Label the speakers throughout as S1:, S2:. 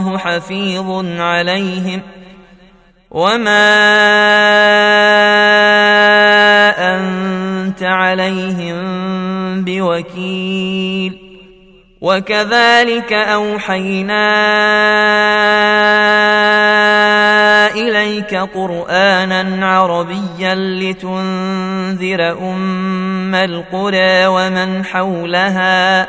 S1: الله حفيظ عليهم وما انت عليهم بوكيل وكذلك اوحينا اليك قرانا عربيا لتنذر ام القرى ومن حولها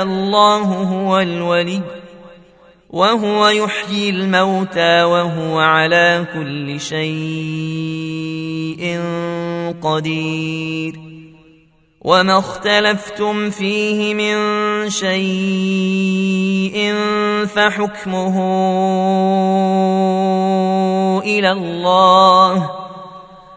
S1: فالله هو الولي وهو يحيي الموتى وهو على كل شيء قدير وما اختلفتم فيه من شيء فحكمه الى الله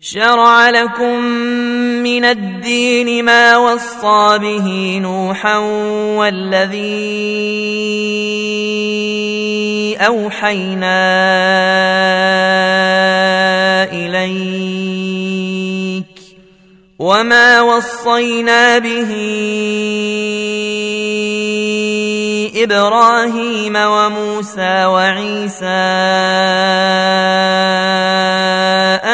S1: شرع لكم من الدين ما وصى به نوحا والذي اوحينا اليك وما وصينا به ابراهيم وموسى وعيسى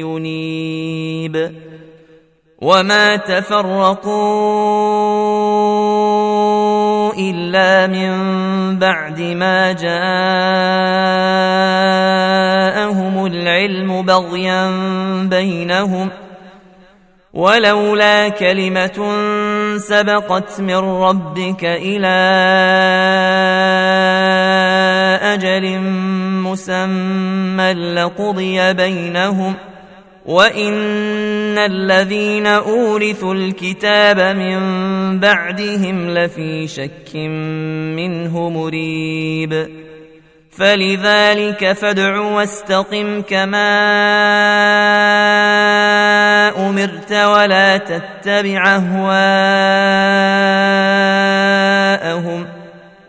S1: ينيب وما تفرقوا الا من بعد ما جاءهم العلم بغيا بينهم ولولا كلمه سبقت من ربك الى أجل مسمى لقضي بينهم وإن الذين أورثوا الكتاب من بعدهم لفي شك منه مريب فلذلك فادع واستقم كما أمرت ولا تتبع أهواءهم ۖ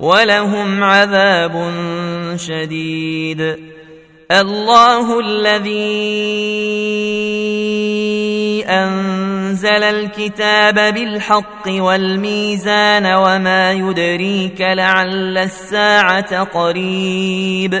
S1: ولهم عذاب شديد الله الذي انزل الكتاب بالحق والميزان وما يدريك لعل الساعه قريب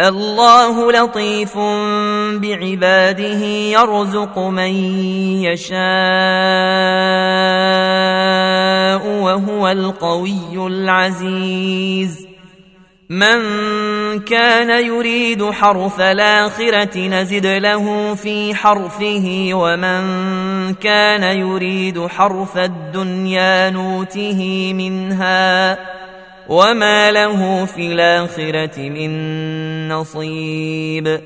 S1: الله لطيف بعباده يرزق من يشاء وهو القوي العزيز من كان يريد حرث الآخرة نزد له في حرفه ومن كان يريد حرث الدنيا نوته منها ۖ وما له في الآخرة من نصيب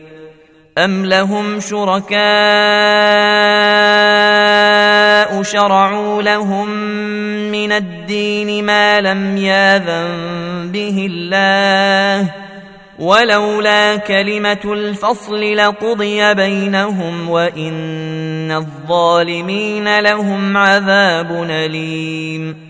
S1: أم لهم شركاء شرعوا لهم من الدين ما لم ياذن به الله ولولا كلمة الفصل لقضي بينهم وإن الظالمين لهم عذاب أليم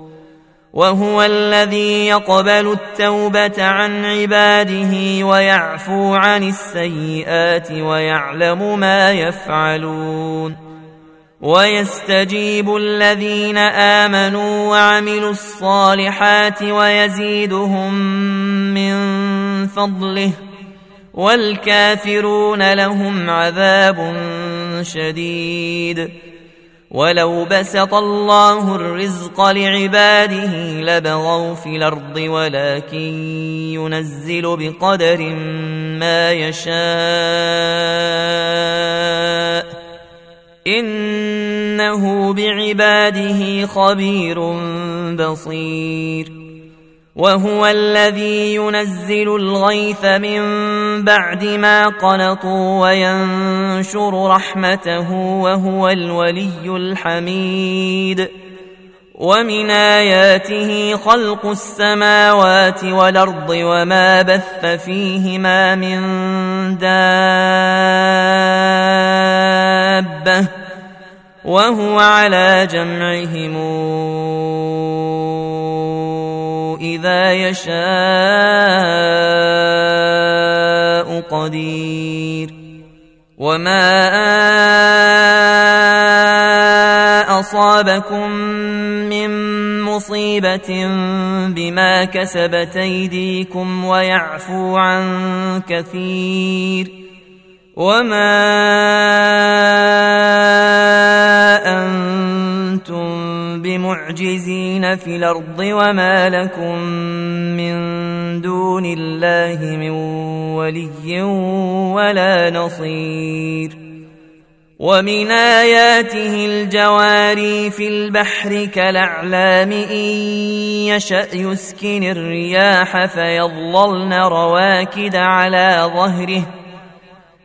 S1: وهو الذي يقبل التوبة عن عباده ويعفو عن السيئات ويعلم ما يفعلون ويستجيب الذين آمنوا وعملوا الصالحات ويزيدهم من فضله والكافرون لهم عذاب شديد ولو بسط الله الرزق لعباده لبغوا في الارض ولكن ينزل بقدر ما يشاء انه بعباده خبير بصير وهو الذي ينزل الغيث من بعد ما قنطوا وينشر رحمته وهو الولي الحميد ومن اياته خلق السماوات والارض وما بث فيهما من دابه وهو على جمعهم يشاء قدير وما اصابكم من مصيبه بما كسبت ايديكم ويعفو عن كثير وما انتم بمعجزين في الأرض وما لكم من دون الله من ولي ولا نصير ومن آياته الجواري في البحر كالأعلام إن يشأ يسكن الرياح فيظللن رواكد على ظهره ۖ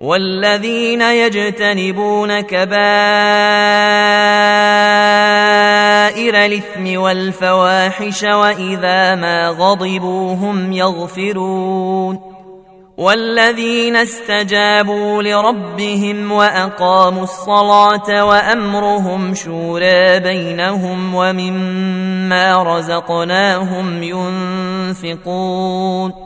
S1: والذين يجتنبون كبائر الاثم والفواحش واذا ما غضبوا هم يغفرون والذين استجابوا لربهم واقاموا الصلاه وامرهم شورى بينهم ومما رزقناهم ينفقون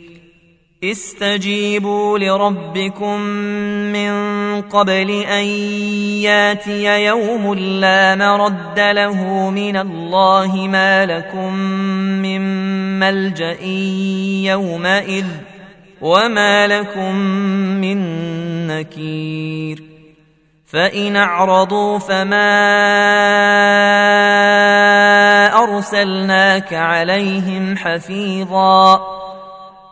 S1: استجيبوا لربكم من قبل ان ياتي يوم لا مرد له من الله ما لكم من ملجا يومئذ وما لكم من نكير فان اعرضوا فما ارسلناك عليهم حفيظا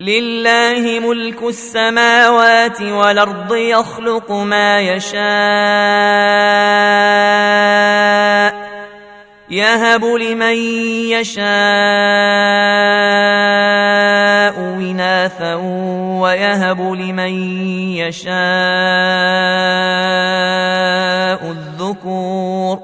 S1: لله ملك السماوات والارض يخلق ما يشاء يهب لمن يشاء اناثا ويهب لمن يشاء الذكور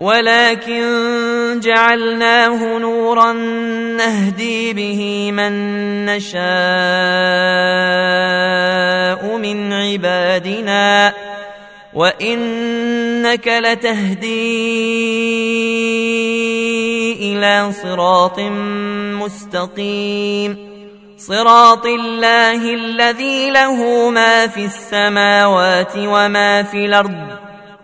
S1: ولكن جعلناه نورا نهدي به من نشاء من عبادنا وانك لتهدي الى صراط مستقيم صراط الله الذي له ما في السماوات وما في الارض